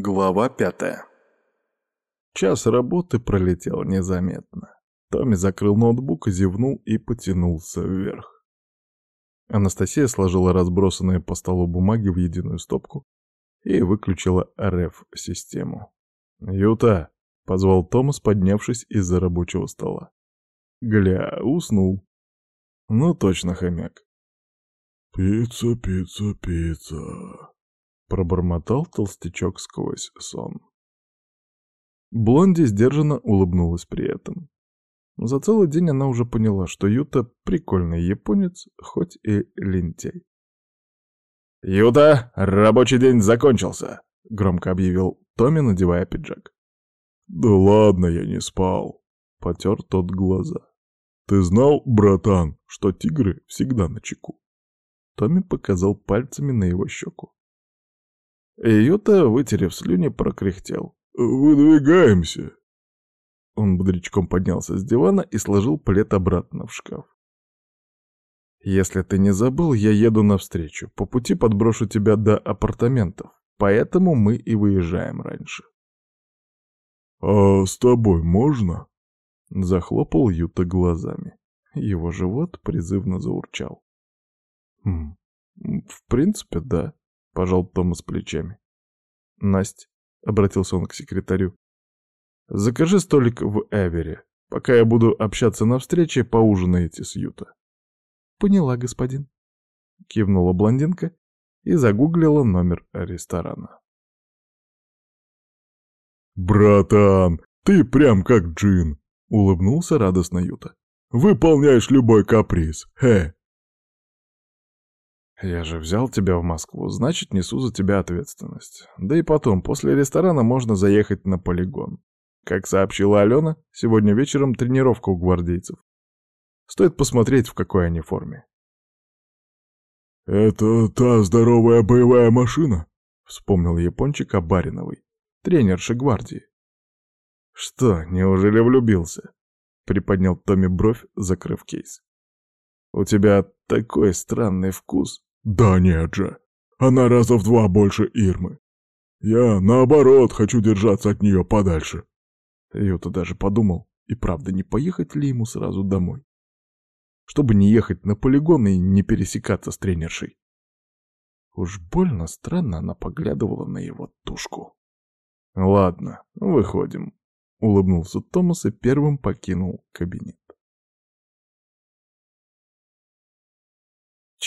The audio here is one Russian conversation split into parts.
Глава пятая. Час работы пролетел незаметно. Томми закрыл ноутбук, зевнул и потянулся вверх. Анастасия сложила разбросанные по столу бумаги в единую стопку и выключила РФ-систему. «Юта!» — позвал Томас, поднявшись из-за рабочего стола. «Гля, уснул». «Ну точно, хомяк». «Пицца, пицца, пицца», Пробормотал толстячок сквозь сон. Блонди сдержанно улыбнулась при этом. За целый день она уже поняла, что Юта — прикольный японец, хоть и лентяй. «Юта, рабочий день закончился!» — громко объявил Томми, надевая пиджак. «Да ладно, я не спал!» — потер тот глаза. «Ты знал, братан, что тигры всегда на чеку?» Томми показал пальцами на его щеку. Юта, вытерев слюни, прокряхтел. «Выдвигаемся!» Он бодрячком поднялся с дивана и сложил плед обратно в шкаф. «Если ты не забыл, я еду навстречу. По пути подброшу тебя до апартаментов, поэтому мы и выезжаем раньше». «А с тобой можно?» Захлопал Юта глазами. Его живот призывно заурчал. «Хм, в принципе, да», — пожал Томас плечами. «Насть», — обратился он к секретарю, — «закажи столик в Эвере. Пока я буду общаться на встрече, поужинаете с Юта». «Поняла, господин», — кивнула блондинка и загуглила номер ресторана. «Братан, ты прям как Джин!» — улыбнулся радостно Юта. «Выполняешь любой каприз, хе!» «Я же взял тебя в Москву, значит, несу за тебя ответственность. Да и потом, после ресторана можно заехать на полигон. Как сообщила Алена, сегодня вечером тренировка у гвардейцев. Стоит посмотреть, в какой они форме». «Это та здоровая боевая машина?» — вспомнил япончик о Бариновой, тренерше гвардии. «Что, неужели влюбился?» — приподнял Томми бровь, закрыв кейс. «У тебя такой странный вкус». «Да нет же, она раза в два больше Ирмы. Я, наоборот, хочу держаться от нее подальше». Юта даже подумал, и правда, не поехать ли ему сразу домой? Чтобы не ехать на полигон и не пересекаться с тренершей. Уж больно странно она поглядывала на его тушку. «Ладно, выходим», — улыбнулся Томас и первым покинул кабинет.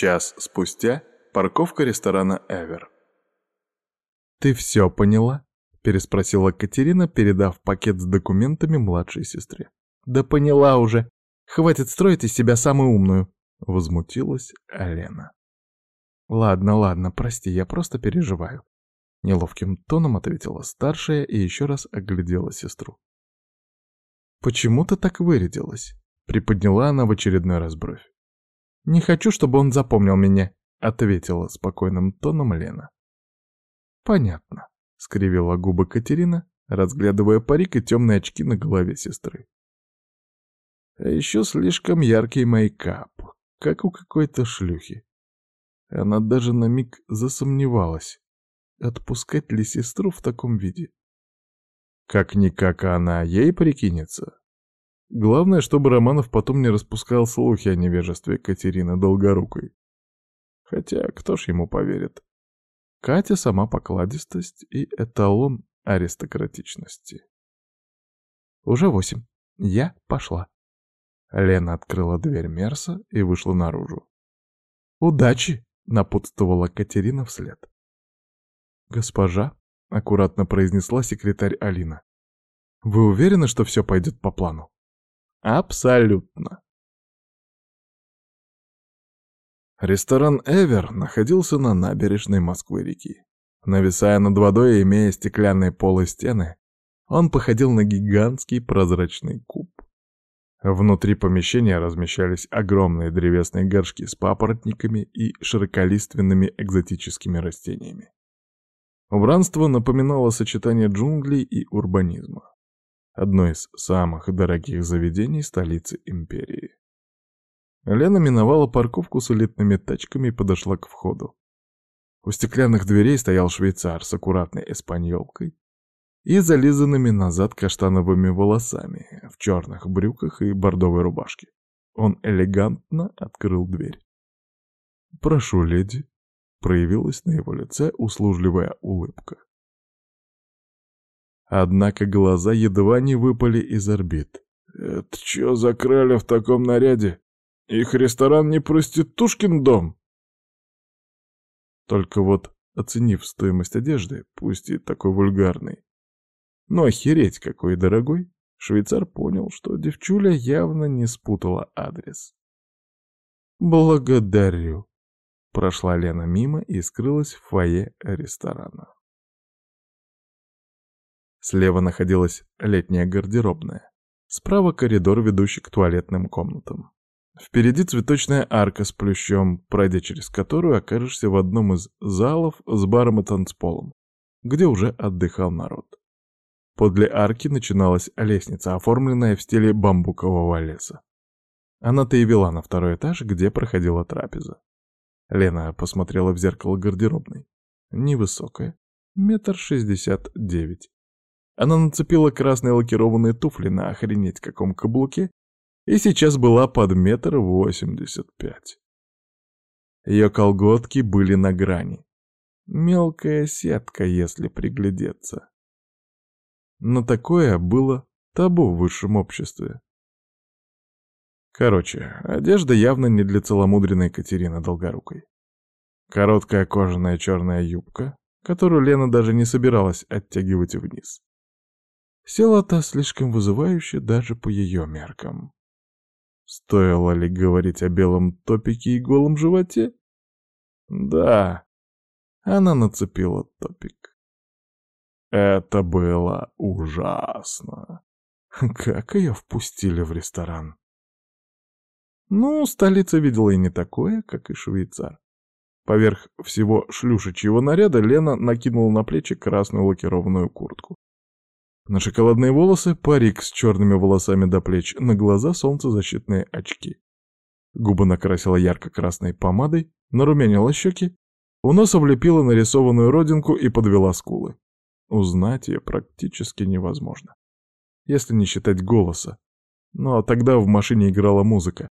Час спустя парковка ресторана «Эвер». «Ты все поняла?» — переспросила Катерина, передав пакет с документами младшей сестре. «Да поняла уже. Хватит строить из себя самую умную», — возмутилась Алена. «Ладно, ладно, прости, я просто переживаю», — неловким тоном ответила старшая и еще раз оглядела сестру. «Почему ты так вырядилась?» — приподняла она в очередной раз бровь. «Не хочу, чтобы он запомнил меня», — ответила спокойным тоном Лена. «Понятно», — скривила губы Катерина, разглядывая парик и темные очки на голове сестры. А еще слишком яркий мейкап, как у какой-то шлюхи. Она даже на миг засомневалась, отпускать ли сестру в таком виде. Как-никак она ей прикинется. Главное, чтобы Романов потом не распускал слухи о невежестве Катерины Долгорукой. Хотя кто ж ему поверит? Катя сама покладистость и эталон аристократичности. Уже восемь. Я пошла. Лена открыла дверь Мерса и вышла наружу. «Удачи!» — напутствовала Катерина вслед. «Госпожа», — аккуратно произнесла секретарь Алина, — «вы уверены, что все пойдет по плану?» Абсолютно. Ресторан «Эвер» находился на набережной Москвы-реки. Нависая над водой и имея стеклянные полы стены, он походил на гигантский прозрачный куб. Внутри помещения размещались огромные древесные горшки с папоротниками и широколиственными экзотическими растениями. Убранство напоминало сочетание джунглей и урбанизма одно из самых дорогих заведений столицы империи. Лена миновала парковку с элитными тачками и подошла к входу. У стеклянных дверей стоял швейцар с аккуратной эспаньолкой и зализанными назад каштановыми волосами, в черных брюках и бордовой рубашке. Он элегантно открыл дверь. «Прошу, леди», — проявилась на его лице услужливая улыбка. Однако глаза едва не выпали из орбит. «Это чё за краля в таком наряде? Их ресторан не проститушкин дом?» Только вот, оценив стоимость одежды, пусть и такой вульгарной, но охереть какой дорогой, швейцар понял, что девчуля явно не спутала адрес. «Благодарю», — прошла Лена мимо и скрылась в фойе ресторана. Слева находилась летняя гардеробная. Справа коридор, ведущий к туалетным комнатам. Впереди цветочная арка с плющом, пройдя через которую окажешься в одном из залов с баром и танцполом, где уже отдыхал народ. Подле арки начиналась лестница, оформленная в стиле бамбукового леса. Она-то и вела на второй этаж, где проходила трапеза. Лена посмотрела в зеркало гардеробной. Невысокая, метр шестьдесят девять. Она нацепила красные лакированные туфли на охренеть каком каблуке и сейчас была под метр восемьдесят пять. Ее колготки были на грани. Мелкая сетка, если приглядеться. Но такое было табу в высшем обществе. Короче, одежда явно не для целомудренной Катерины Долгорукой. Короткая кожаная черная юбка, которую Лена даже не собиралась оттягивать вниз. Села та слишком вызывающе даже по ее меркам. Стоило ли говорить о белом топике и голом животе? Да, она нацепила топик. Это было ужасно. Как ее впустили в ресторан? Ну, столица видела и не такое, как и швейцар. Поверх всего шлюшечьего наряда Лена накинула на плечи красную лакированную куртку. На шоколадные волосы парик с черными волосами до плеч, на глаза солнцезащитные очки. Губы накрасила ярко-красной помадой, нарумянила щеки, у носа влепила нарисованную родинку и подвела скулы. Узнать ее практически невозможно. Если не считать голоса. Но тогда в машине играла музыка.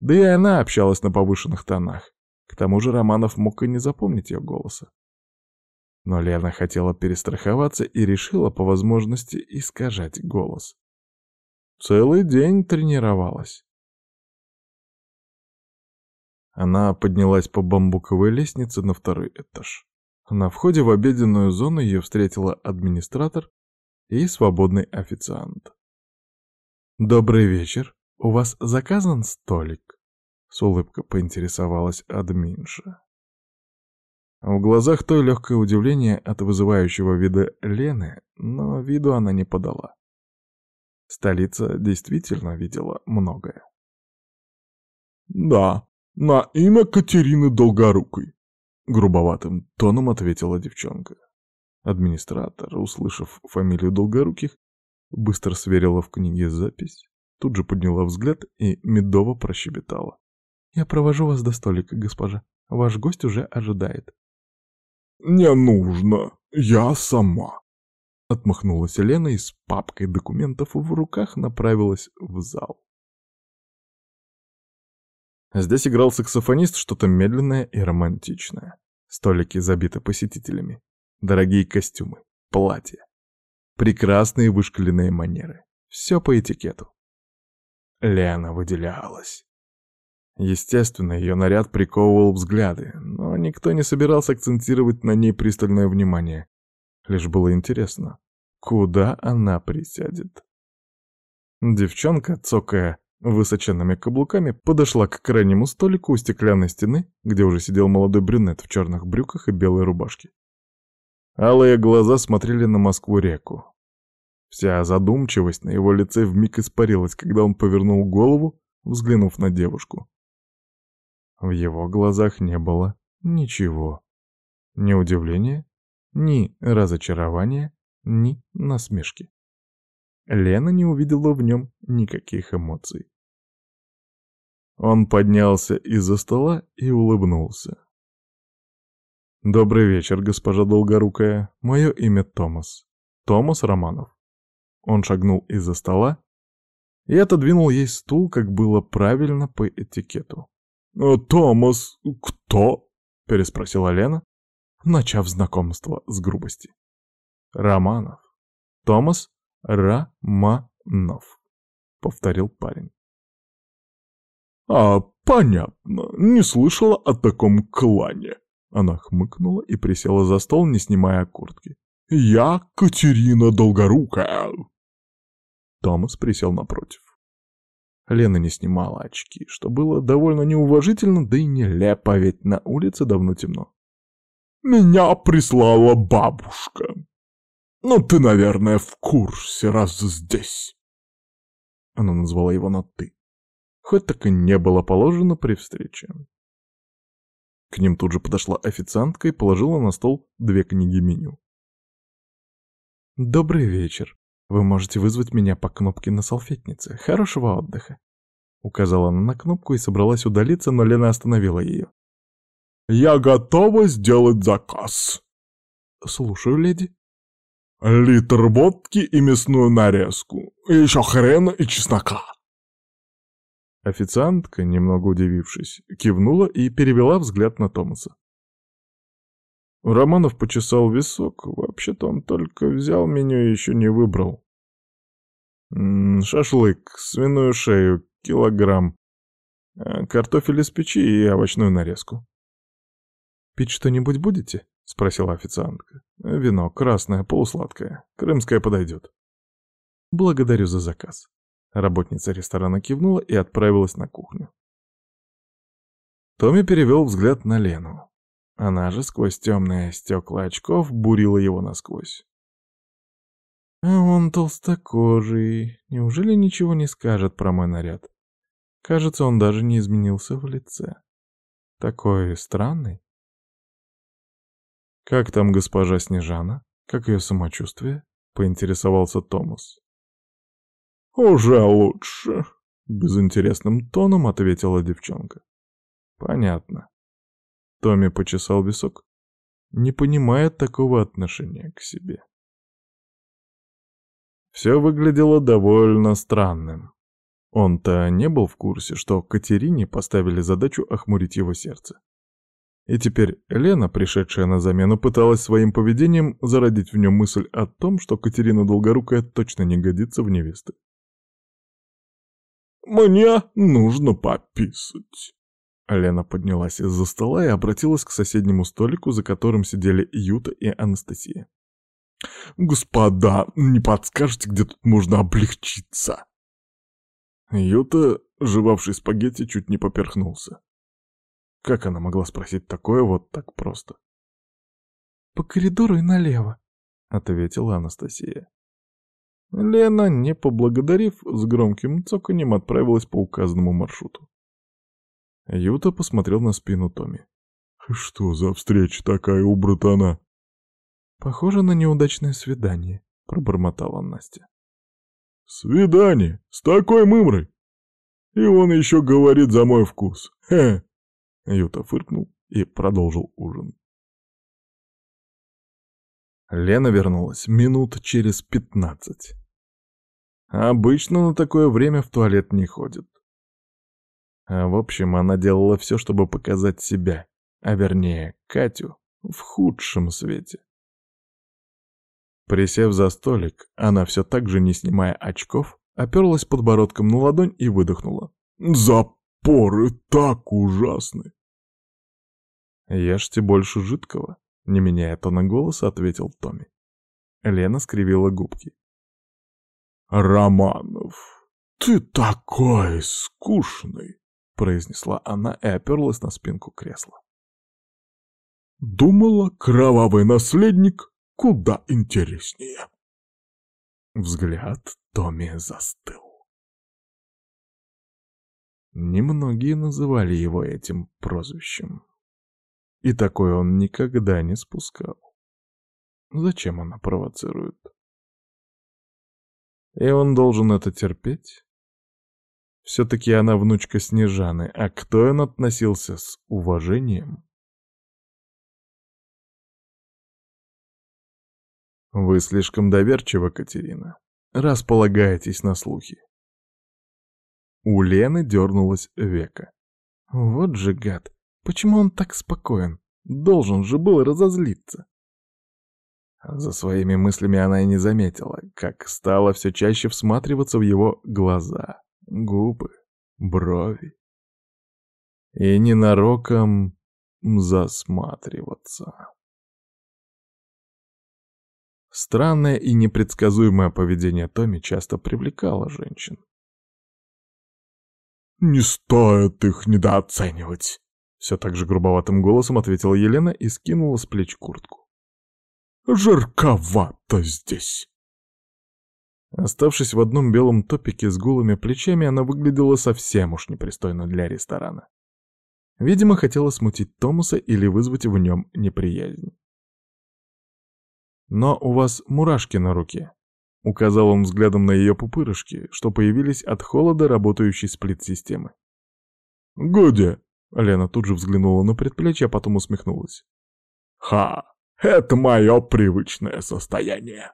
Да и она общалась на повышенных тонах. К тому же Романов мог и не запомнить ее голоса. Но Лена хотела перестраховаться и решила по возможности искажать голос. Целый день тренировалась. Она поднялась по бамбуковой лестнице на второй этаж. На входе в обеденную зону ее встретила администратор и свободный официант. «Добрый вечер. У вас заказан столик?» С улыбкой поинтересовалась админша. В глазах той легкое удивление от вызывающего вида Лены, но виду она не подала. Столица действительно видела многое. «Да, на имя Катерины Долгорукой», — грубоватым тоном ответила девчонка. Администратор, услышав фамилию Долгоруких, быстро сверила в книге запись, тут же подняла взгляд и медово прощебетала. «Я провожу вас до столика, госпожа. Ваш гость уже ожидает». «Не нужно, я сама», — отмахнулась Елена и с папкой документов в руках направилась в зал. Здесь играл саксофонист что-то медленное и романтичное. Столики забиты посетителями. Дорогие костюмы, платья. Прекрасные вышкаленные манеры. Все по этикету. Лена выделялась. Естественно, ее наряд приковывал взгляды, но никто не собирался акцентировать на ней пристальное внимание. Лишь было интересно, куда она присядет. Девчонка, цокая высоченными каблуками, подошла к крайнему столику у стеклянной стены, где уже сидел молодой брюнет в черных брюках и белой рубашке. Алые глаза смотрели на Москву-реку. Вся задумчивость на его лице вмиг испарилась, когда он повернул голову, взглянув на девушку. В его глазах не было ничего. Ни удивления, ни разочарования, ни насмешки. Лена не увидела в нем никаких эмоций. Он поднялся из-за стола и улыбнулся. Добрый вечер, госпожа Долгорукая. Мое имя Томас. Томас Романов. Он шагнул из-за стола и отодвинул ей стул, как было правильно по этикету. «Э, «Томас кто?» — переспросила Лена, начав знакомство с грубости. «Романов. Томас Романов», — повторил парень. «А, понятно. Не слышала о таком клане». Она хмыкнула и присела за стол, не снимая куртки. «Я Катерина Долгорукая». Томас присел напротив. Лена не снимала очки, что было довольно неуважительно, да и нелепо, ведь на улице давно темно. «Меня прислала бабушка. Ну, ты, наверное, в курсе, раз здесь». Она назвала его на «ты», хоть так и не было положено при встрече. К ним тут же подошла официантка и положила на стол две книги меню. «Добрый вечер. Вы можете вызвать меня по кнопке на салфетнице. Хорошего отдыха!» Указала она на кнопку и собралась удалиться, но Лена остановила ее. «Я готова сделать заказ!» «Слушаю, леди». «Литр водки и мясную нарезку. И еще хрена и чеснока». Официантка, немного удивившись, кивнула и перевела взгляд на Томаса. Романов почесал висок. Вообще-то он только взял меню и еще не выбрал. Шашлык, свиную шею, килограмм, э, картофель из печи и овощную нарезку. «Пить что-нибудь будете?» — спросила официантка. «Вино, красное, полусладкое. Крымское подойдет». «Благодарю за заказ». Работница ресторана кивнула и отправилась на кухню. Томми перевел взгляд на Лену. Она же сквозь темные стекла очков бурила его насквозь. А он толстокожий. Неужели ничего не скажет про мой наряд? Кажется, он даже не изменился в лице. Такой странный. «Как там госпожа Снежана? Как ее самочувствие?» — поинтересовался Томас. «Уже лучше», — безинтересным тоном ответила девчонка. «Понятно». Томми почесал висок, не понимая такого отношения к себе. Все выглядело довольно странным. Он-то не был в курсе, что Катерине поставили задачу охмурить его сердце. И теперь Лена, пришедшая на замену, пыталась своим поведением зародить в нем мысль о том, что Катерина Долгорукая точно не годится в невесты. «Мне нужно пописать». Лена поднялась из-за стола и обратилась к соседнему столику, за которым сидели Юта и Анастасия. «Господа, не подскажете, где тут можно облегчиться?» Юта, жевавший спагетти, чуть не поперхнулся. Как она могла спросить такое вот так просто? «По коридору и налево», — ответила Анастасия. Лена, не поблагодарив, с громким цоканьем отправилась по указанному маршруту. Юта посмотрел на спину Томи. «Что за встреча такая у братана?» «Похоже на неудачное свидание», — пробормотала Настя. «Свидание? С такой мымрой? И он еще говорит за мой вкус. Хе!» Юта фыркнул и продолжил ужин. Лена вернулась минут через пятнадцать. Обычно на такое время в туалет не ходит. А в общем, она делала все, чтобы показать себя, а вернее, Катю, в худшем свете. Присев за столик, она все так же, не снимая очков, оперлась подбородком на ладонь и выдохнула. «Запоры так ужасны!» «Ешьте больше жидкого», — не меняя тона голоса, ответил Томми. Лена скривила губки. «Романов, ты такой скучный!» — произнесла она и оперлась на спинку кресла. «Думала, кровавый наследник куда интереснее». Взгляд Томми застыл. Немногие называли его этим прозвищем. И такой он никогда не спускал. Зачем она провоцирует? И он должен это терпеть? Все-таки она внучка Снежаны, а к той он относился с уважением. Вы слишком доверчива, Катерина. Располагаетесь на слухи. У Лены дернулась века. Вот же гад, почему он так спокоен? Должен же был разозлиться. За своими мыслями она и не заметила, как стала все чаще всматриваться в его глаза, губы, брови. И ненароком засматриваться. Странное и непредсказуемое поведение Томи часто привлекало женщин. «Не стоит их недооценивать», — все так же грубоватым голосом ответила Елена и скинула с плеч куртку. «Жарковато здесь». Оставшись в одном белом топике с голыми плечами, она выглядела совсем уж непристойно для ресторана. Видимо, хотела смутить Томаса или вызвать в нем неприязнь. «Но у вас мурашки на руке», — указал он взглядом на ее пупырышки, что появились от холода работающей сплит-системы. «Где?» — Лена тут же взглянула на предплечье, а потом усмехнулась. «Ха! Это мое привычное состояние!»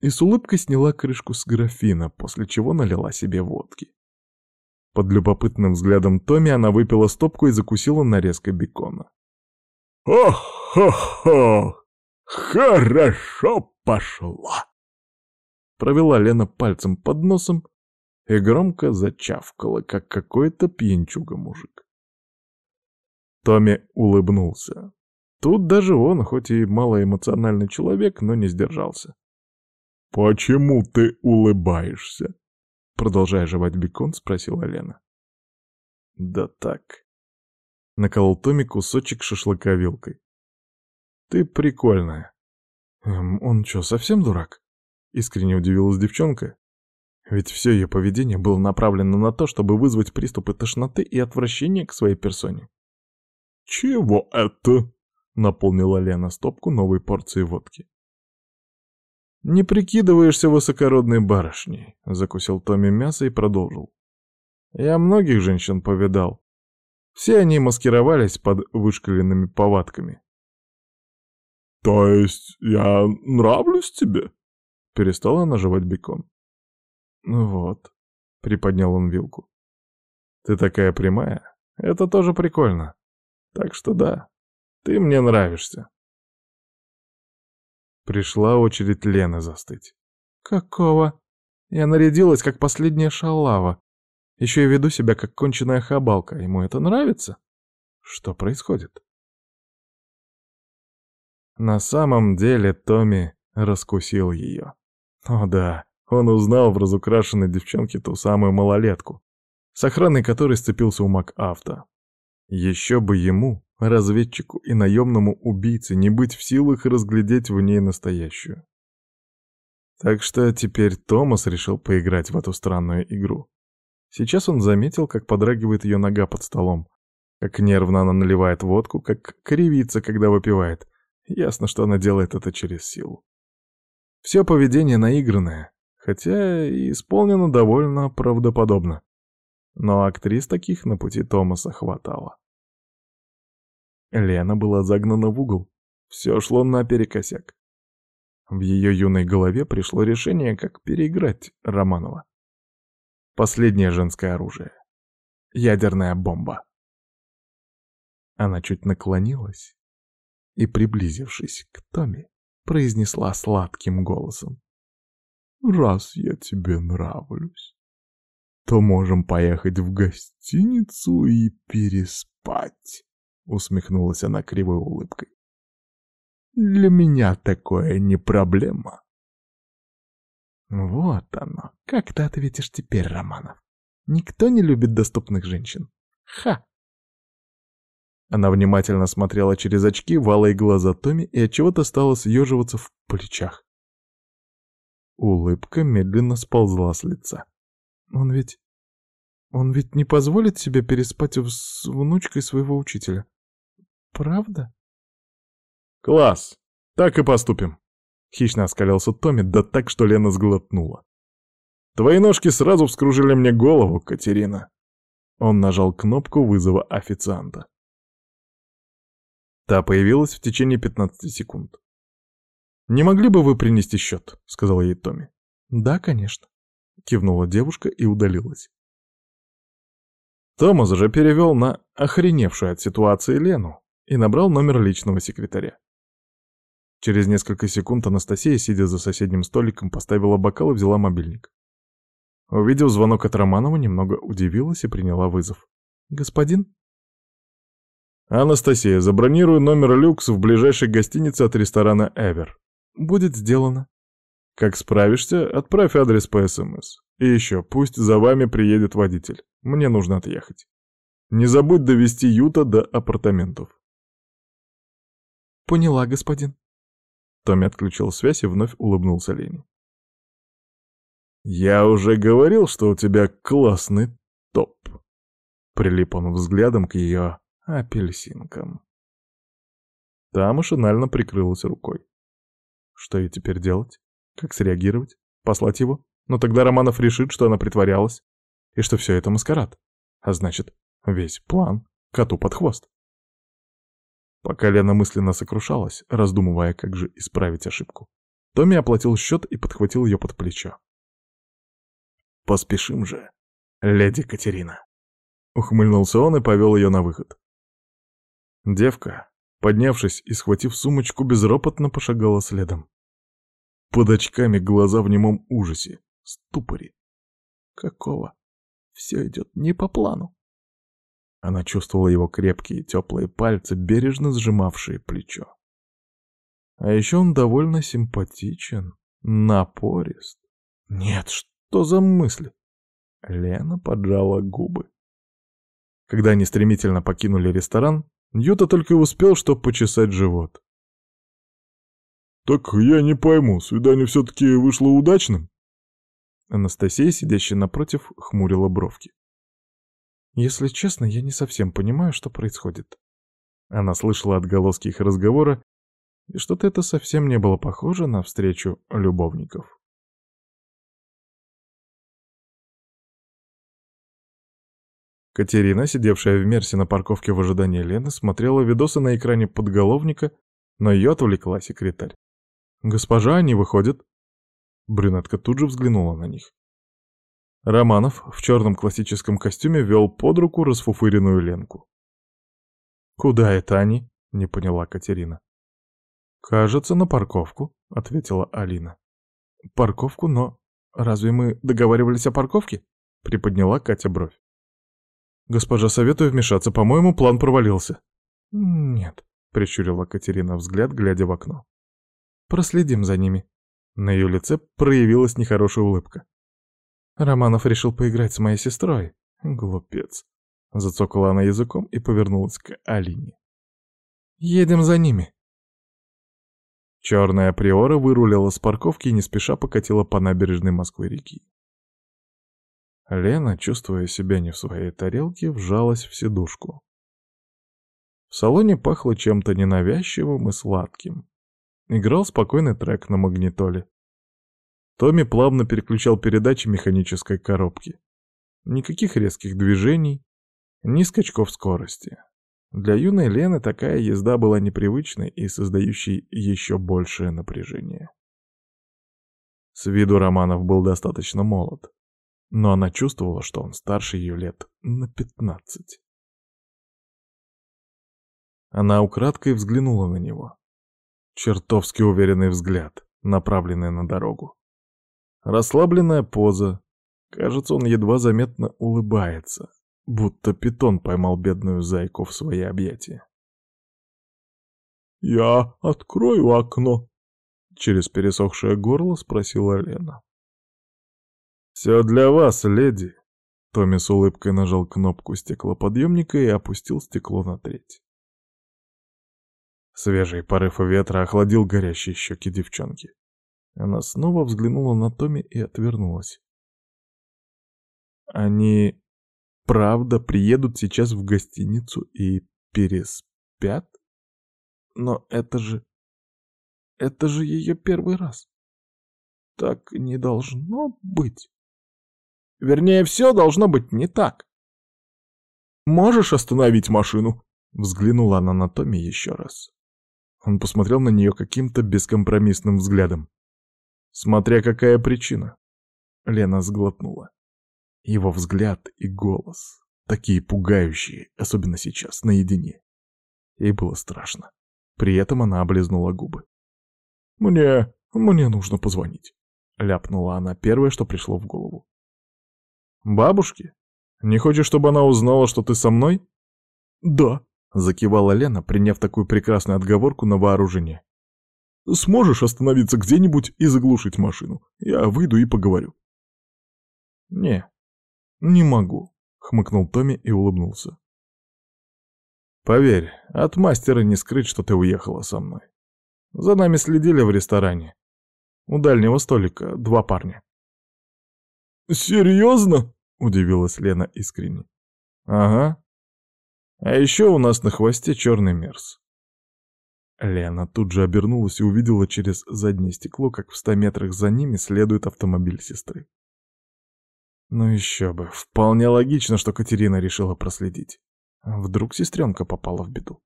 И с улыбкой сняла крышку с графина, после чего налила себе водки. Под любопытным взглядом Томми она выпила стопку и закусила нарезкой бекона. «Ох-хо-хо! Хорошо пошла!» Провела Лена пальцем под носом и громко зачавкала, как какой-то пьянчуга-мужик. Томми улыбнулся. Тут даже он, хоть и малоэмоциональный человек, но не сдержался. «Почему ты улыбаешься?» Продолжая жевать бекон, спросила Лена. «Да так». Наколол Томми кусочек шашлыка вилкой. «Ты прикольная». Эм, «Он что, совсем дурак?» Искренне удивилась девчонка. Ведь все ее поведение было направлено на то, чтобы вызвать приступы тошноты и отвращения к своей персоне. «Чего это?» — наполнила Лена стопку новой порции водки. «Не прикидываешься высокородной барышней», — закусил Томми мясо и продолжил. «Я многих женщин повидал. Все они маскировались под вышкаленными повадками». «То есть я нравлюсь тебе?» — перестала она жевать бекон. «Ну вот», — приподнял он вилку. «Ты такая прямая. Это тоже прикольно. Так что да, ты мне нравишься». Пришла очередь Лены застыть. «Какого? Я нарядилась, как последняя шалава. Еще и веду себя, как конченая хабалка. Ему это нравится? Что происходит?» На самом деле Томми раскусил ее. О да, он узнал в разукрашенной девчонке ту самую малолетку, с охраной которой сцепился у МакАвто. Еще бы ему, разведчику и наемному убийце, не быть в силах разглядеть в ней настоящую. Так что теперь Томас решил поиграть в эту странную игру. Сейчас он заметил, как подрагивает ее нога под столом, как нервно она наливает водку, как кривится, когда выпивает. Ясно, что она делает это через силу. Все поведение наигранное, хотя и исполнено довольно правдоподобно. Но актрис таких на пути Томаса хватало. Лена была загнана в угол. Все шло наперекосяк. В ее юной голове пришло решение, как переиграть Романова. Последнее женское оружие. Ядерная бомба. Она чуть наклонилась и, приблизившись к Томе, произнесла сладким голосом. «Раз я тебе нравлюсь, то можем поехать в гостиницу и переспать». Усмехнулась она кривой улыбкой. Для меня такое не проблема. Вот оно. Как ты ответишь теперь, Романов? Никто не любит доступных женщин. Ха! Она внимательно смотрела через очки в глаза Томи и от чего то стала съеживаться в плечах. Улыбка медленно сползла с лица. Он ведь... Он ведь не позволит себе переспать с внучкой своего учителя. Правда? Класс! Так и поступим. Хищно оскалился Томми, да так, что Лена сглотнула. Твои ножки сразу вскружили мне голову, Катерина. Он нажал кнопку вызова официанта. Та появилась в течение 15 секунд. «Не могли бы вы принести счет?» — сказала ей Томми. «Да, конечно», — кивнула девушка и удалилась. Томас же перевел на охреневшую от ситуации Лену и набрал номер личного секретаря. Через несколько секунд Анастасия, сидя за соседним столиком, поставила бокал и взяла мобильник. Увидев звонок от Романова, немного удивилась и приняла вызов. «Господин?» «Анастасия, забронирую номер люкс в ближайшей гостинице от ресторана «Эвер». «Будет сделано». «Как справишься, отправь адрес по СМС. И еще, пусть за вами приедет водитель. Мне нужно отъехать. Не забудь довести Юта до апартаментов». «Поняла, господин». Томми отключил связь и вновь улыбнулся Лене. «Я уже говорил, что у тебя классный топ». Прилип он взглядом к ее апельсинкам. Та машинально прикрылась рукой. Что ей теперь делать? Как среагировать? Послать его? Но тогда Романов решит, что она притворялась, и что все это маскарад. А значит, весь план коту под хвост. Пока Лена мысленно сокрушалась, раздумывая, как же исправить ошибку, Томми оплатил счет и подхватил ее под плечо. «Поспешим же, леди Катерина!» Ухмыльнулся он и повел ее на выход. Девка, поднявшись и схватив сумочку, безропотно пошагала следом. Под очками глаза в немом ужасе, ступоре. Какого? Все идет не по плану. Она чувствовала его крепкие теплые пальцы, бережно сжимавшие плечо. А еще он довольно симпатичен, напорист. Нет, что за мысли? Лена поджала губы. Когда они стремительно покинули ресторан, Ньюта только успел, чтобы почесать живот. «Так я не пойму, свидание все-таки вышло удачным?» Анастасия, сидящая напротив, хмурила бровки. Если честно, я не совсем понимаю, что происходит. Она слышала отголоски их разговора, и что-то это совсем не было похоже на встречу любовников. Катерина, сидевшая в Мерсе на парковке в ожидании Лены, смотрела видосы на экране подголовника, но ее отвлекла секретарь. «Госпожа, они выходят». Брюнетка тут же взглянула на них. Романов в черном классическом костюме вел под руку расфуфыренную Ленку. «Куда это они?» — не поняла Катерина. «Кажется, на парковку», — ответила Алина. «Парковку, но... Разве мы договаривались о парковке?» — приподняла Катя бровь. «Госпожа, советую вмешаться. По-моему, план провалился». «Нет», — прищурила Катерина взгляд, глядя в окно. «Проследим за ними». На ее лице проявилась нехорошая улыбка. Романов решил поиграть с моей сестрой. Глупец. Зацокала она языком и повернулась к Алине. «Едем за ними». Черная приора вырулила с парковки и не спеша покатила по набережной Москвы-реки. Лена, чувствуя себя не в своей тарелке, вжалась в сидушку. В салоне пахло чем-то ненавязчивым и сладким. Играл спокойный трек на магнитоле. Томми плавно переключал передачи механической коробки. Никаких резких движений, ни скачков скорости. Для юной Лены такая езда была непривычной и создающей еще большее напряжение. С виду Романов был достаточно молод, но она чувствовала, что он старше ее лет на пятнадцать. Она украдкой взглянула на него. Чертовски уверенный взгляд, направленный на дорогу. Расслабленная поза. Кажется, он едва заметно улыбается, будто питон поймал бедную зайку в свои объятия. «Я открою окно?» — через пересохшее горло спросила Лена. «Все для вас, леди!» Томми с улыбкой нажал кнопку стеклоподъемника и опустил стекло на треть. Свежий порыв ветра охладил горящие щеки девчонки. Она снова взглянула на Томи и отвернулась. Они правда приедут сейчас в гостиницу и переспят? Но это же... Это же ее первый раз. Так не должно быть. Вернее, все должно быть не так. «Можешь остановить машину?» Взглянула она на Томи еще раз. Он посмотрел на нее каким-то бескомпромиссным взглядом. «Смотря какая причина». Лена сглотнула. Его взгляд и голос, такие пугающие, особенно сейчас, наедине. Ей было страшно. При этом она облизнула губы. «Мне... мне нужно позвонить», — ляпнула она первое, что пришло в голову. «Бабушке? Не хочешь, чтобы она узнала, что ты со мной?» «Да», — закивала Лена, приняв такую прекрасную отговорку на вооружение. «Сможешь остановиться где-нибудь и заглушить машину? Я выйду и поговорю». «Не, не могу», — хмыкнул Томми и улыбнулся. «Поверь, от мастера не скрыть, что ты уехала со мной. За нами следили в ресторане. У дальнего столика два парня». «Серьезно?» — удивилась Лена искренне. «Ага. А еще у нас на хвосте черный мерз». Лена тут же обернулась и увидела через заднее стекло, как в ста метрах за ними следует автомобиль сестры. Ну еще бы, вполне логично, что Катерина решила проследить. Вдруг сестренка попала в беду.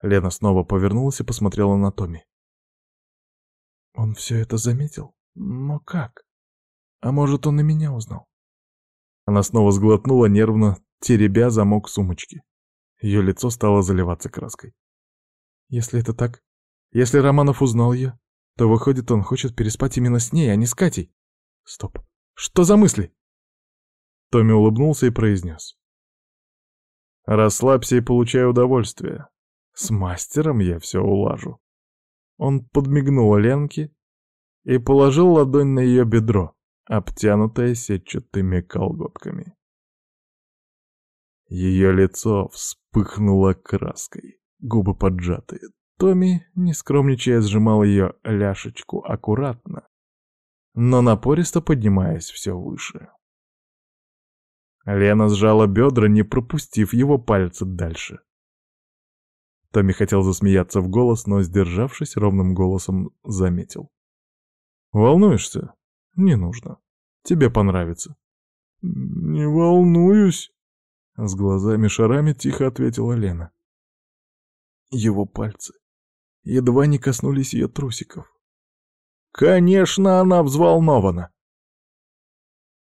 Лена снова повернулась и посмотрела на Томи. Он все это заметил? Но как? А может, он и меня узнал? Она снова сглотнула нервно, теребя замок сумочки. Ее лицо стало заливаться краской. Если это так, если Романов узнал ее, то выходит, он хочет переспать именно с ней, а не с Катей. Стоп. Что за мысли?» Томми улыбнулся и произнес. «Расслабься и получай удовольствие. С мастером я все улажу». Он подмигнул Ленке и положил ладонь на ее бедро, обтянутое сетчатыми колготками. Ее лицо вспыхнуло краской, губы поджаты. Томми, не скромничая, сжимал ее ляшечку аккуратно, но напористо поднимаясь все выше. Лена сжала бедра, не пропустив его пальцы дальше. Томми хотел засмеяться в голос, но, сдержавшись, ровным голосом заметил. «Волнуешься? Не нужно. Тебе понравится». «Не волнуюсь», — с глазами-шарами тихо ответила Лена. Его пальцы едва не коснулись ее трусиков. Конечно, она взволнована.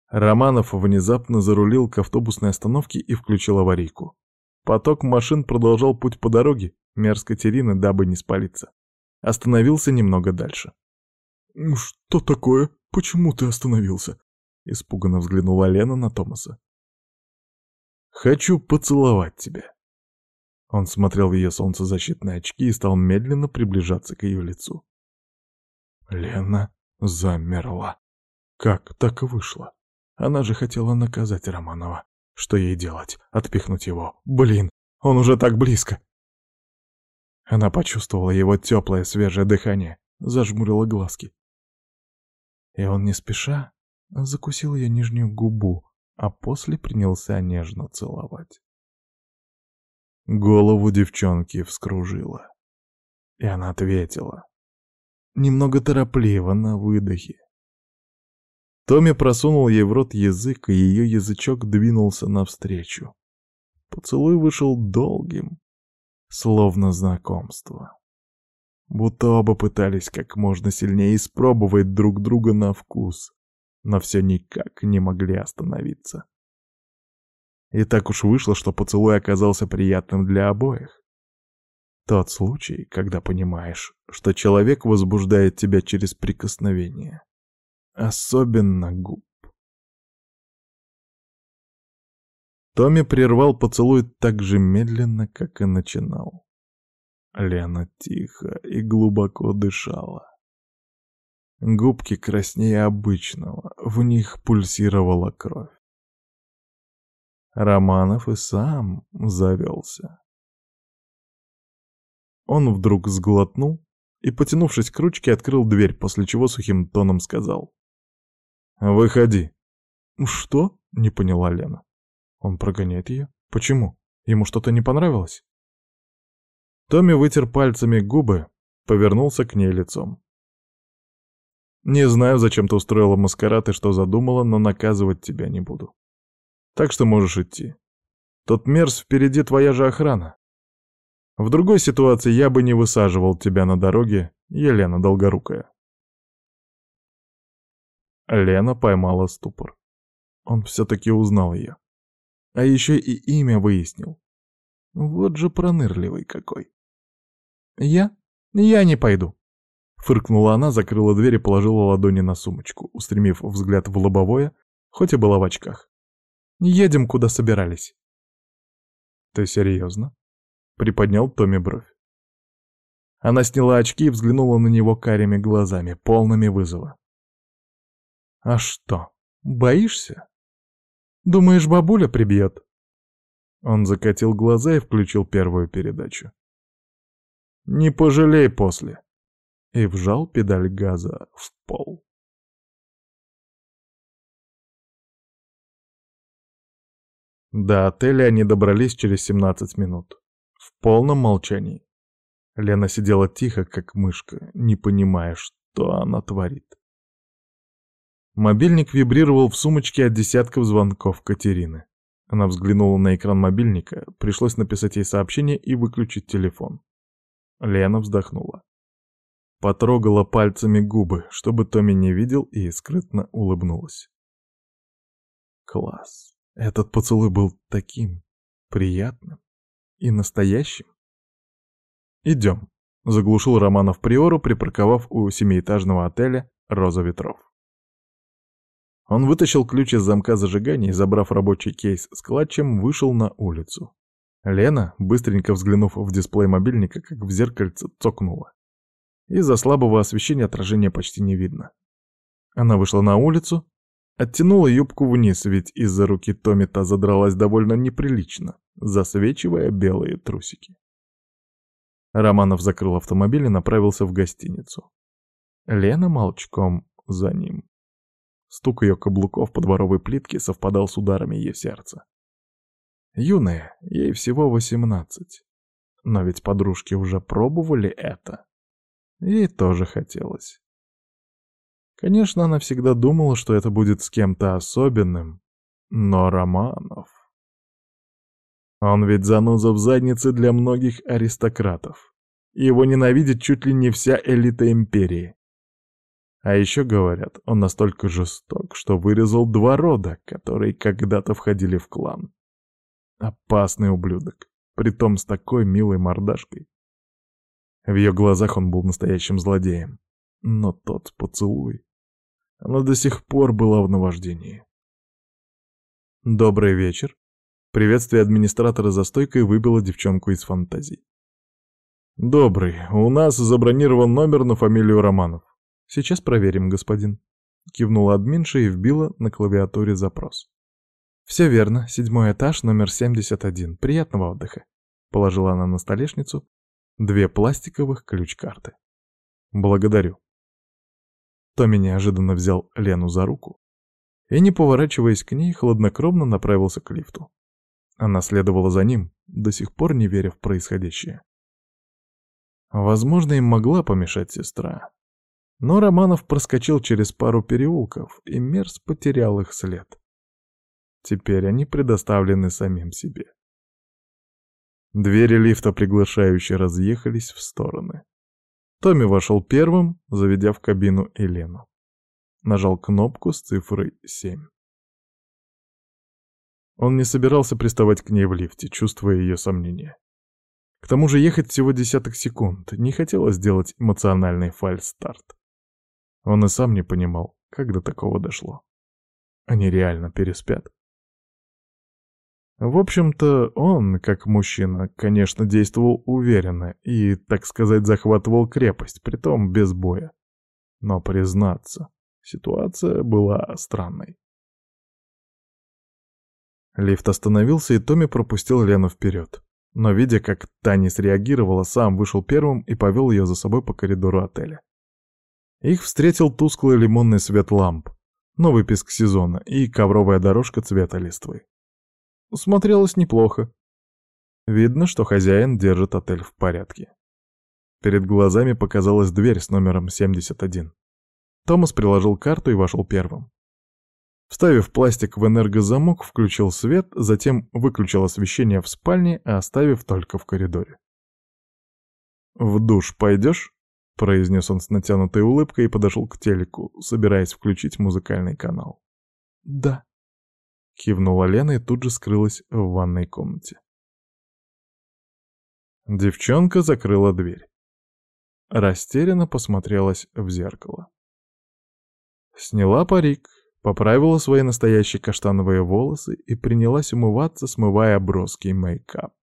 Романов внезапно зарулил к автобусной остановке и включил аварийку. Поток машин продолжал путь по дороге, мерзко Терина, дабы не спалиться. Остановился немного дальше. «Что такое? Почему ты остановился?» Испуганно взглянула Лена на Томаса. «Хочу поцеловать тебя». Он смотрел в ее солнцезащитные очки и стал медленно приближаться к ее лицу. Лена замерла. Как так вышло? Она же хотела наказать Романова. Что ей делать? Отпихнуть его? Блин, он уже так близко. Она почувствовала его теплое свежее дыхание, зажмурила глазки. И он не спеша закусил ее нижнюю губу, а после принялся нежно целовать. Голову девчонки вскружило. И она ответила немного торопливо на выдохе. Томми просунул ей в рот язык, и ее язычок двинулся навстречу. Поцелуй вышел долгим, словно знакомство. Будто оба пытались как можно сильнее испробовать друг друга на вкус, но все никак не могли остановиться. И так уж вышло, что поцелуй оказался приятным для обоих. Тот случай, когда понимаешь, что человек возбуждает тебя через прикосновение. Особенно губ. Томми прервал поцелуй так же медленно, как и начинал. Лена тихо и глубоко дышала. Губки краснее обычного, в них пульсировала кровь. Романов и сам завелся. Он вдруг сглотнул и, потянувшись к ручке, открыл дверь, после чего сухим тоном сказал. «Выходи». «Что?» — не поняла Лена. «Он прогоняет ее? Почему? Ему что-то не понравилось?» Томми вытер пальцами губы, повернулся к ней лицом. «Не знаю, зачем ты устроила маскарад и что задумала, но наказывать тебя не буду. Так что можешь идти. Тот мерз впереди твоя же охрана. В другой ситуации я бы не высаживал тебя на дороге, Елена Долгорукая. Лена поймала ступор. Он все-таки узнал ее. А еще и имя выяснил. Вот же пронырливый какой. «Я? Я не пойду», — фыркнула она, закрыла дверь и положила ладони на сумочку, устремив взгляд в лобовое, хоть и была в очках. «Едем, куда собирались». «Ты серьезно?» — приподнял Томми бровь. Она сняла очки и взглянула на него карими глазами, полными вызова. «А что, боишься? Думаешь, бабуля прибьет?» Он закатил глаза и включил первую передачу. «Не пожалей после!» И вжал педаль газа в пол. До отеля они добрались через 17 минут. В полном молчании. Лена сидела тихо, как мышка, не понимая, что она творит. Мобильник вибрировал в сумочке от десятков звонков Катерины. Она взглянула на экран мобильника, пришлось написать ей сообщение и выключить телефон. Лена вздохнула. Потрогала пальцами губы, чтобы Томми не видел, и скрытно улыбнулась. Класс. Этот поцелуй был таким приятным и настоящим. «Идем», — заглушил Романов Приору, припарковав у семиэтажного отеля «Роза ветров». Он вытащил ключ из замка зажигания и, забрав рабочий кейс с клатчем, вышел на улицу. Лена, быстренько взглянув в дисплей мобильника, как в зеркальце, цокнула. Из-за слабого освещения отражения почти не видно. Она вышла на улицу, оттянула юбку вниз, ведь из-за руки Томми та задралась довольно неприлично, засвечивая белые трусики. Романов закрыл автомобиль и направился в гостиницу. Лена молчком за ним. Стук ее каблуков по дворовой плитке совпадал с ударами ее сердца. Юная, ей всего восемнадцать. Но ведь подружки уже пробовали это. Ей тоже хотелось. Конечно, она всегда думала, что это будет с кем-то особенным, но Романов... Он ведь заноза в заднице для многих аристократов. Его ненавидит чуть ли не вся элита империи. А еще говорят, он настолько жесток, что вырезал два рода, которые когда-то входили в клан. Опасный ублюдок, притом с такой милой мордашкой. В ее глазах он был настоящим злодеем. Но тот поцелуй... Она до сих пор была в наваждении. «Добрый вечер». Приветствие администратора за стойкой выбило девчонку из фантазий. «Добрый. У нас забронирован номер на фамилию Романов. «Сейчас проверим, господин», — кивнула админша и вбила на клавиатуре запрос. «Все верно. Седьмой этаж, номер 71. Приятного отдыха», — положила она на столешницу две пластиковых ключ-карты. «Благодарю». Томми неожиданно взял Лену за руку и, не поворачиваясь к ней, хладнокровно направился к лифту. Она следовала за ним, до сих пор не веря в происходящее. Возможно, им могла помешать сестра, но Романов проскочил через пару переулков, и Мерс потерял их след. Теперь они предоставлены самим себе. Двери лифта приглашающе разъехались в стороны. Томми вошел первым, заведя в кабину Елену. Нажал кнопку с цифрой 7. Он не собирался приставать к ней в лифте, чувствуя ее сомнения. К тому же ехать всего десяток секунд, не хотелось сделать эмоциональный фальстарт. Он и сам не понимал, как до такого дошло. Они реально переспят. В общем-то, он, как мужчина, конечно, действовал уверенно и, так сказать, захватывал крепость, притом без боя. Но, признаться, ситуация была странной. Лифт остановился, и Томми пропустил Лену вперед. Но, видя, как Таня среагировала, сам вышел первым и повел ее за собой по коридору отеля. Их встретил тусклый лимонный свет ламп, новый писк сезона и ковровая дорожка цвета листвы. Смотрелось неплохо. Видно, что хозяин держит отель в порядке. Перед глазами показалась дверь с номером 71. Томас приложил карту и вошел первым. Вставив пластик в энергозамок, включил свет, затем выключил освещение в спальне, оставив только в коридоре. «В душ пойдешь?» — произнес он с натянутой улыбкой и подошел к телеку, собираясь включить музыкальный канал. «Да», — кивнула Лена и тут же скрылась в ванной комнате. Девчонка закрыла дверь. Растерянно посмотрелась в зеркало. Сняла парик, поправила свои настоящие каштановые волосы и принялась умываться, смывая броский мейкап.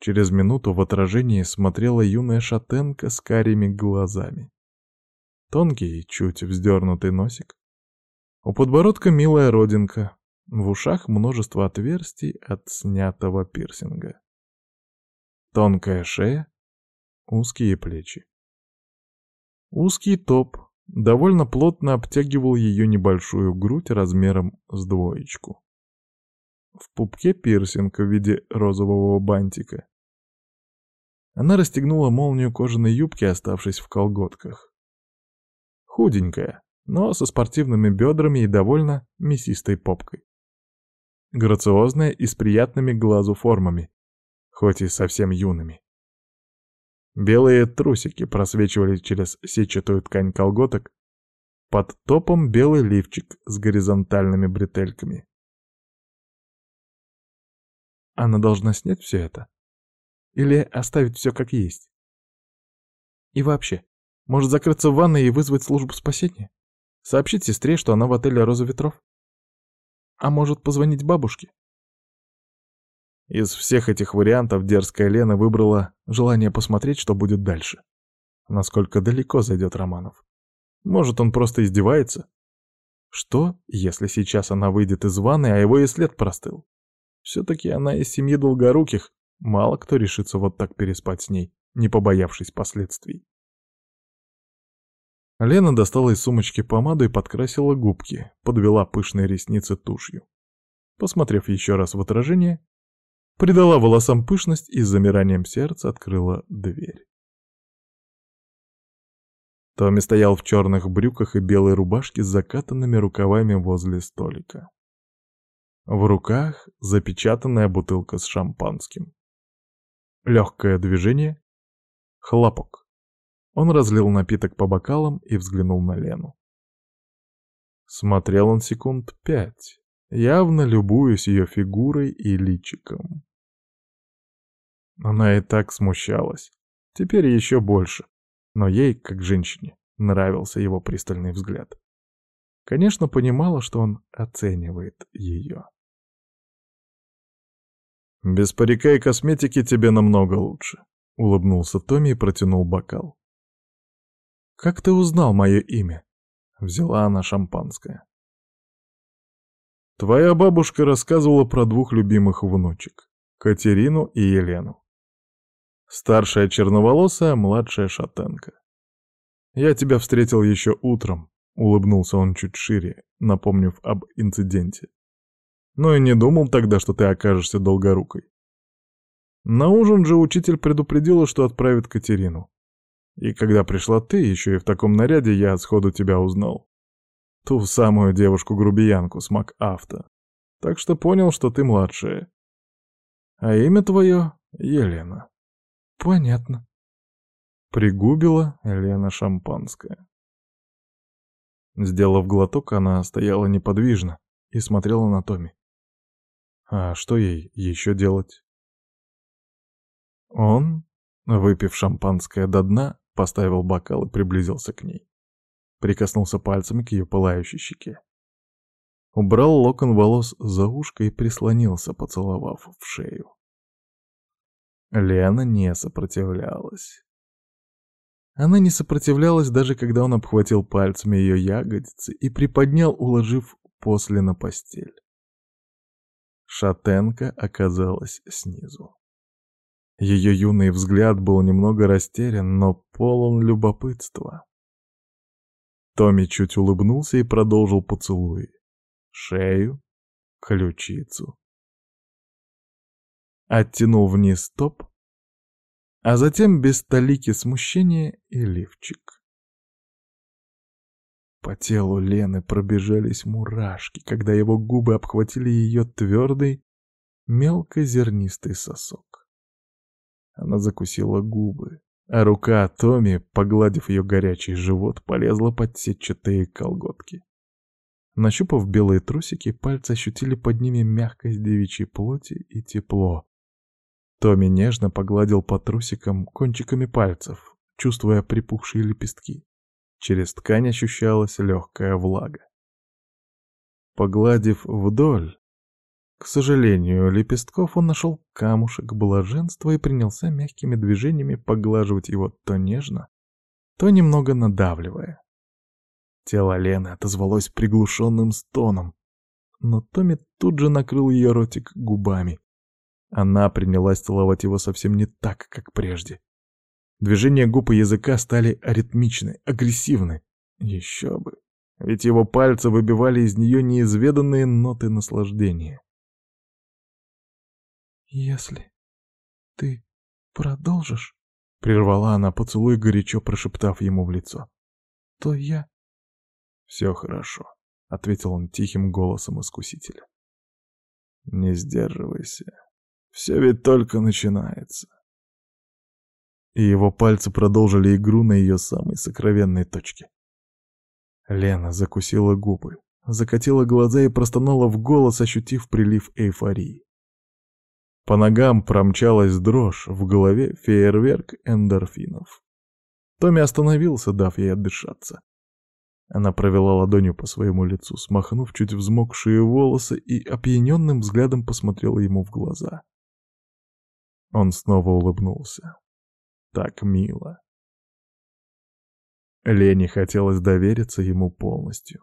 Через минуту в отражении смотрела юная шатенка с карими глазами. Тонкий, чуть вздернутый носик. У подбородка милая родинка, в ушах множество отверстий от снятого пирсинга. Тонкая шея, узкие плечи. Узкий топ довольно плотно обтягивал ее небольшую грудь размером с двоечку. В пупке пирсинг в виде розового бантика. Она расстегнула молнию кожаной юбки, оставшись в колготках. Худенькая, но со спортивными бедрами и довольно мясистой попкой. Грациозная и с приятными глазу формами, хоть и совсем юными. Белые трусики просвечивали через сетчатую ткань колготок, под топом белый лифчик с горизонтальными бретельками. Она должна снять все это? Или оставить все как есть? И вообще, может закрыться в ванной и вызвать службу спасения? Сообщить сестре, что она в отеле «Роза ветров»? А может позвонить бабушке? Из всех этих вариантов дерзкая Лена выбрала желание посмотреть, что будет дальше. Насколько далеко зайдет Романов. Может, он просто издевается? Что, если сейчас она выйдет из ванны, а его и след простыл? Все-таки она из семьи Долгоруких, Мало кто решится вот так переспать с ней, не побоявшись последствий. Лена достала из сумочки помаду и подкрасила губки, подвела пышные ресницы тушью. Посмотрев еще раз в отражение, придала волосам пышность и с замиранием сердца открыла дверь. Томми стоял в черных брюках и белой рубашке с закатанными рукавами возле столика. В руках запечатанная бутылка с шампанским. Легкое движение. Хлопок. Он разлил напиток по бокалам и взглянул на Лену. Смотрел он секунд пять, явно любуясь ее фигурой и личиком. Она и так смущалась, теперь еще больше, но ей, как женщине, нравился его пристальный взгляд. Конечно, понимала, что он оценивает ее. «Без парика и косметики тебе намного лучше», — улыбнулся Томми и протянул бокал. «Как ты узнал мое имя?» — взяла она шампанское. «Твоя бабушка рассказывала про двух любимых внучек — Катерину и Елену. Старшая черноволосая, младшая шатенка. Я тебя встретил еще утром», — улыбнулся он чуть шире, напомнив об инциденте. Но и не думал тогда, что ты окажешься долгорукой. На ужин же учитель предупредила, что отправит Катерину. И когда пришла ты, еще и в таком наряде, я сходу тебя узнал. Ту самую девушку-грубиянку с МакАвто. Так что понял, что ты младшая. А имя твое — Елена. Понятно. Пригубила Елена шампанское. Сделав глоток, она стояла неподвижно и смотрела на Томи. А что ей еще делать? Он, выпив шампанское до дна, поставил бокал и приблизился к ней. Прикоснулся пальцами к ее пылающей щеке. Убрал локон волос за ушко и прислонился, поцеловав в шею. Лена не сопротивлялась. Она не сопротивлялась, даже когда он обхватил пальцами ее ягодицы и приподнял, уложив после на постель. Шатенка оказалась снизу. Ее юный взгляд был немного растерян, но полон любопытства. Томми чуть улыбнулся и продолжил поцелуй. Шею, ключицу. Оттянул вниз топ, а затем без толики смущения и лифчик. По телу Лены пробежались мурашки, когда его губы обхватили ее твердый, мелкозернистый сосок. Она закусила губы, а рука Томи, погладив ее горячий живот, полезла под сетчатые колготки. Нащупав белые трусики, пальцы ощутили под ними мягкость девичьей плоти и тепло. Томми нежно погладил по трусикам кончиками пальцев, чувствуя припухшие лепестки. Через ткань ощущалась легкая влага. Погладив вдоль, к сожалению, лепестков он нашел камушек блаженства и принялся мягкими движениями поглаживать его то нежно, то немного надавливая. Тело Лены отозвалось приглушенным стоном, но Томми тут же накрыл ее ротик губами. Она принялась целовать его совсем не так, как прежде. Движения губ и языка стали аритмичны, агрессивны. Еще бы, ведь его пальцы выбивали из нее неизведанные ноты наслаждения. «Если ты продолжишь», — прервала она поцелуй, горячо прошептав ему в лицо, — «то я...» «Все хорошо», — ответил он тихим голосом искусителя. «Не сдерживайся. Все ведь только начинается». И его пальцы продолжили игру на ее самой сокровенной точке. Лена закусила губы, закатила глаза и простонала в голос, ощутив прилив эйфории. По ногам промчалась дрожь, в голове фейерверк эндорфинов. Томми остановился, дав ей отдышаться. Она провела ладонью по своему лицу, смахнув чуть взмокшие волосы и опьяненным взглядом посмотрела ему в глаза. Он снова улыбнулся. Так мило. Лене хотелось довериться ему полностью.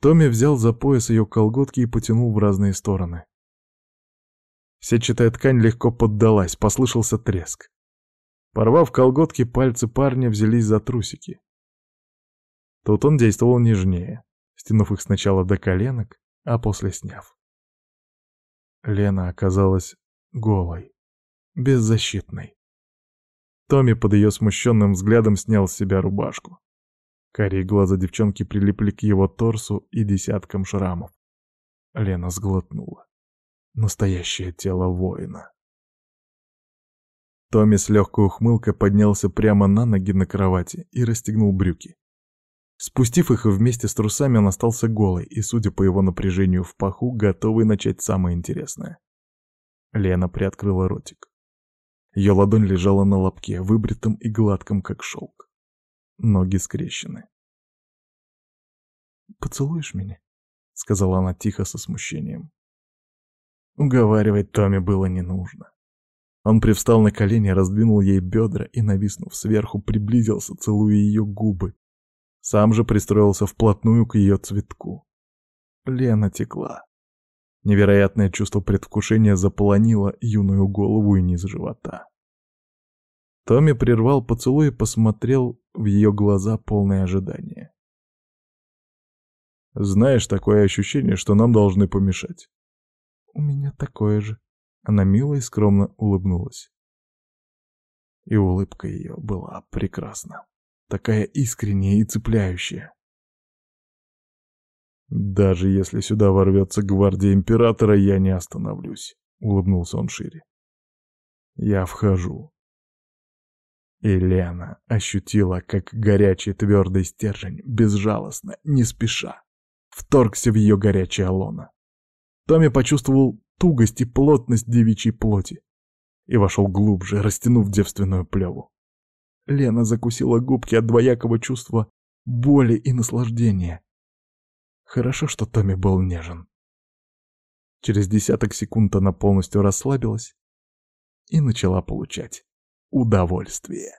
Томми взял за пояс ее колготки и потянул в разные стороны. Сетчатая ткань легко поддалась, послышался треск. Порвав колготки, пальцы парня взялись за трусики. Тут он действовал нежнее, стянув их сначала до коленок, а после сняв. Лена оказалась голой, беззащитной. Томми под ее смущенным взглядом снял с себя рубашку. Карие глаза девчонки прилипли к его торсу и десяткам шрамов. Лена сглотнула. Настоящее тело воина. Томми с легкой ухмылкой поднялся прямо на ноги на кровати и расстегнул брюки. Спустив их вместе с трусами, он остался голый и, судя по его напряжению в паху, готовый начать самое интересное. Лена приоткрыла ротик. Ее ладонь лежала на лобке, выбритом и гладком, как шелк. Ноги скрещены. «Поцелуешь меня?» — сказала она тихо со смущением. Уговаривать Томми было не нужно. Он привстал на колени, раздвинул ей бедра и, нависнув сверху, приблизился, целуя ее губы. Сам же пристроился вплотную к ее цветку. Лена текла. Невероятное чувство предвкушения заполонило юную голову и низ живота. Томми прервал поцелуй и посмотрел в ее глаза полное ожидания. «Знаешь, такое ощущение, что нам должны помешать. «У меня такое же». Она мило и скромно улыбнулась. И улыбка ее была прекрасна. Такая искренняя и цепляющая. «Даже если сюда ворвется гвардия императора, я не остановлюсь», — улыбнулся он шире. «Я вхожу». И Лена ощутила, как горячий твердый стержень, безжалостно, не спеша, вторгся в ее горячее лоно. Томми почувствовал тугость и плотность девичьей плоти и вошел глубже, растянув девственную плеву. Лена закусила губки от двоякого чувства боли и наслаждения. Хорошо, что Томми был нежен. Через десяток секунд она полностью расслабилась и начала получать удовольствие.